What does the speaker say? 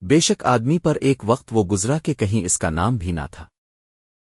بے شک آدمی پر ایک وقت وہ گزرا کہ کہیں اس کا نام بھی نہ تھا۔